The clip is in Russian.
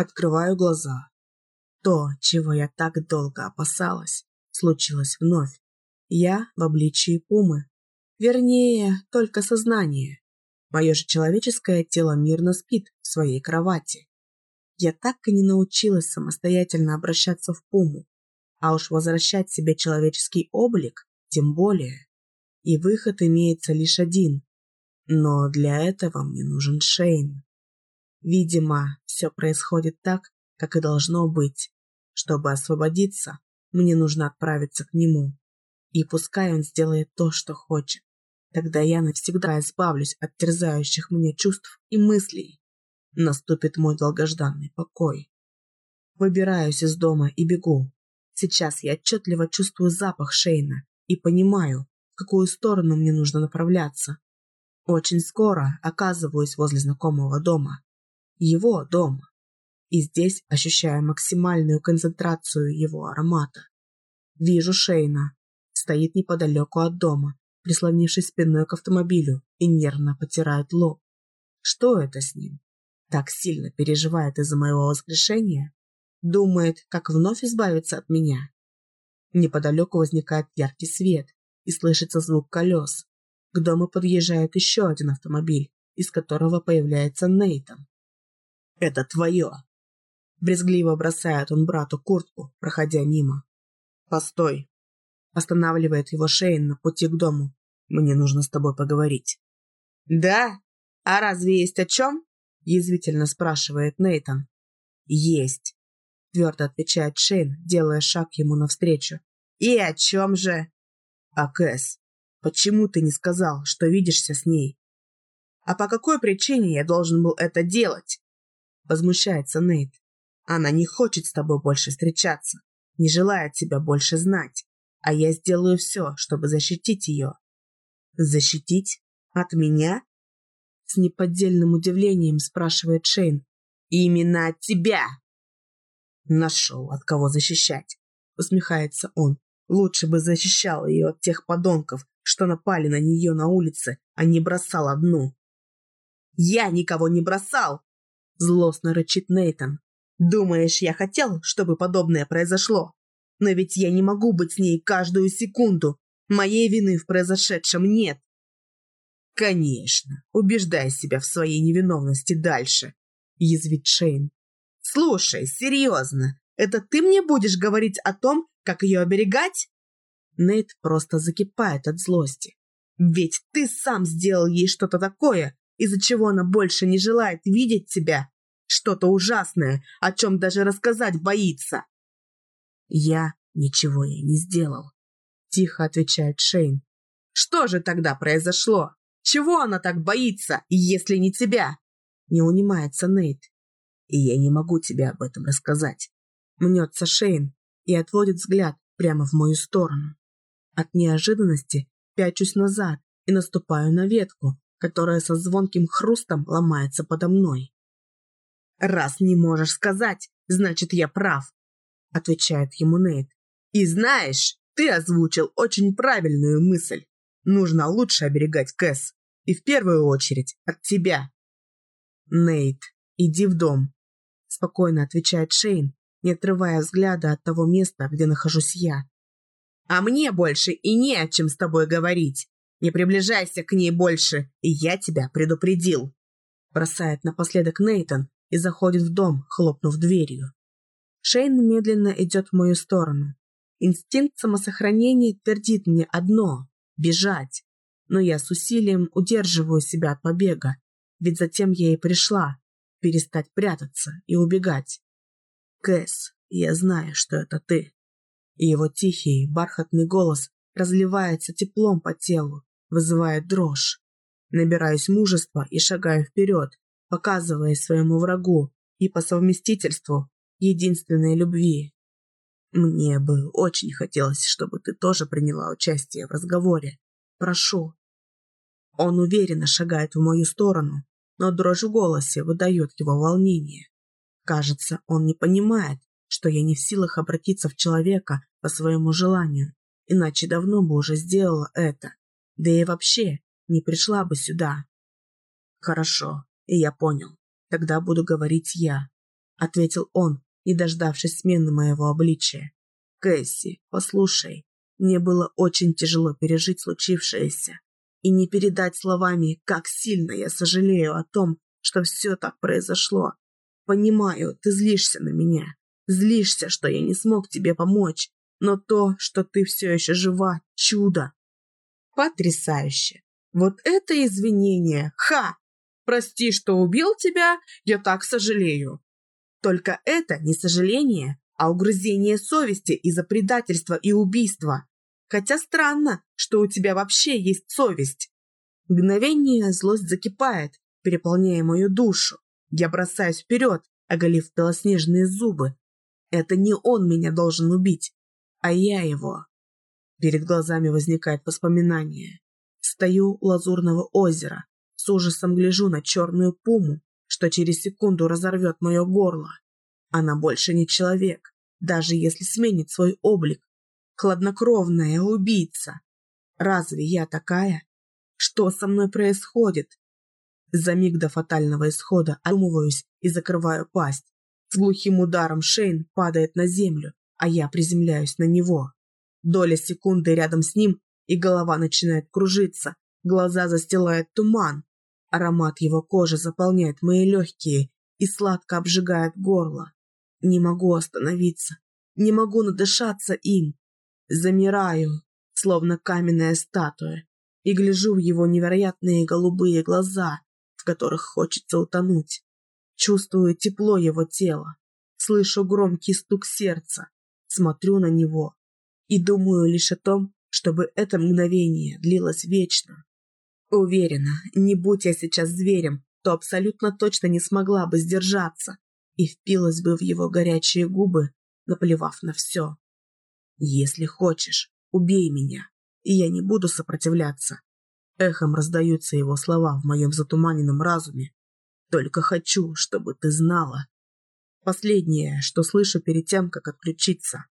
Открываю глаза. То, чего я так долго опасалась, случилось вновь. Я в обличии пумы. Вернее, только сознание. Мое же человеческое тело мирно спит в своей кровати. Я так и не научилась самостоятельно обращаться в пуму, а уж возвращать себе человеческий облик тем более. И выход имеется лишь один. Но для этого мне нужен Шейн. Видимо, все происходит так, как и должно быть. Чтобы освободиться, мне нужно отправиться к нему. И пускай он сделает то, что хочет. Тогда я навсегда избавлюсь от терзающих меня чувств и мыслей. Наступит мой долгожданный покой. Выбираюсь из дома и бегу. Сейчас я отчетливо чувствую запах Шейна и понимаю, в какую сторону мне нужно направляться. Очень скоро оказываюсь возле знакомого дома. Его дома. И здесь ощущаю максимальную концентрацию его аромата. Вижу Шейна. Стоит неподалеку от дома, прислонившись спиной к автомобилю и нервно потирает лоб. Что это с ним? Так сильно переживает из-за моего воскрешения? Думает, как вновь избавиться от меня? Неподалеку возникает яркий свет и слышится звук колес. К дому подъезжает еще один автомобиль, из которого появляется Нейтан. «Это твое!» Брезгливо бросает он брату куртку, проходя мимо. «Постой!» Останавливает его Шейн на пути к дому. «Мне нужно с тобой поговорить». «Да? А разве есть о чем?» Язвительно спрашивает Нейтан. «Есть!» Твердо отвечает Шейн, делая шаг ему навстречу. «И о чем же?» «А Кэс, почему ты не сказал, что видишься с ней?» «А по какой причине я должен был это делать?» Возмущается Нейт. «Она не хочет с тобой больше встречаться, не желает тебя больше знать, а я сделаю все, чтобы защитить ее». «Защитить? От меня?» С неподдельным удивлением спрашивает Шейн. «Именно от тебя!» Нашел, от кого защищать. Усмехается он. Лучше бы защищал ее от тех подонков, что напали на нее на улице, а не бросал одну. «Я никого не бросал!» Злостно рычит Нейтон. «Думаешь, я хотел, чтобы подобное произошло? Но ведь я не могу быть с ней каждую секунду. Моей вины в произошедшем нет». «Конечно, убеждай себя в своей невиновности дальше», — язвит Шейн. Слушай, серьезно, это ты мне будешь говорить о том, как ее оберегать? Нейт просто закипает от злости. Ведь ты сам сделал ей что-то такое, из-за чего она больше не желает видеть тебя. Что-то ужасное, о чем даже рассказать боится. Я ничего ей не сделал, тихо отвечает Шейн. Что же тогда произошло? Чего она так боится, если не тебя? Не унимается Нейт и я не могу тебе об этом рассказать. Мнется Шейн и отводит взгляд прямо в мою сторону. От неожиданности пячусь назад и наступаю на ветку, которая со звонким хрустом ломается подо мной. «Раз не можешь сказать, значит, я прав», — отвечает ему Нейт. «И знаешь, ты озвучил очень правильную мысль. Нужно лучше оберегать Кэс, и в первую очередь от тебя». «Нейт, иди в дом», спокойно отвечает Шейн, не отрывая взгляда от того места, где нахожусь я. А мне больше и не о чем с тобой говорить. Не приближайся к ней больше, и я тебя предупредил. Бросает напоследок Нейтон и заходит в дом, хлопнув дверью. Шейн медленно идет в мою сторону. Инстинкт самосохранения твердит мне одно – бежать. Но я с усилием удерживаю себя от побега, ведь затем я и пришла, перестать прятаться и убегать. Кэс, я знаю, что это ты. И его тихий, бархатный голос разливается теплом по телу, вызывает дрожь. Набираюсь мужества и шагаю вперед, показывая своему врагу и по совместительству единственной любви. Мне бы очень хотелось, чтобы ты тоже приняла участие в разговоре. Прошу. Он уверенно шагает в мою сторону, но дрожь в голосе выдает его волнение. Кажется, он не понимает, что я не в силах обратиться в человека по своему желанию, иначе давно бы уже сделала это, да и вообще не пришла бы сюда. Хорошо, и я понял, тогда буду говорить я. ответил он, не дождавшись смены моего обличия. Кэсси, послушай, мне было очень тяжело пережить случившееся и не передать словами, как сильно я сожалею о том, что все так произошло. Понимаю, ты злишься на меня, злишься, что я не смог тебе помочь, но то, что ты все еще жива, чудо. Потрясающе. Вот это извинение. Ха! Прости, что убил тебя, я так сожалею. Только это не сожаление, а угрызение совести из-за предательства и убийства. Хотя странно, что у тебя вообще есть совесть. Мгновение злость закипает, переполняя мою душу. Я бросаюсь вперед, оголив белоснежные зубы. Это не он меня должен убить, а я его. Перед глазами возникает воспоминание. Стою у лазурного озера, с ужасом гляжу на черную пуму, что через секунду разорвет мое горло. Она больше не человек, даже если сменит свой облик. Хладнокровная убийца. Разве я такая? Что со мной происходит? За миг до фатального исхода одумываюсь и закрываю пасть. С глухим ударом Шейн падает на землю, а я приземляюсь на него. Доля секунды рядом с ним, и голова начинает кружиться, глаза застилает туман. Аромат его кожи заполняет мои легкие и сладко обжигает горло. Не могу остановиться, не могу надышаться им. Замираю, словно каменная статуя, и гляжу в его невероятные голубые глаза, в которых хочется утонуть. Чувствую тепло его тела, слышу громкий стук сердца, смотрю на него и думаю лишь о том, чтобы это мгновение длилось вечно. Уверена, не будь я сейчас зверем, то абсолютно точно не смогла бы сдержаться и впилась бы в его горячие губы, наплевав на все. «Если хочешь, убей меня, и я не буду сопротивляться». Эхом раздаются его слова в моем затуманенном разуме. «Только хочу, чтобы ты знала». Последнее, что слышу перед тем, как отключиться.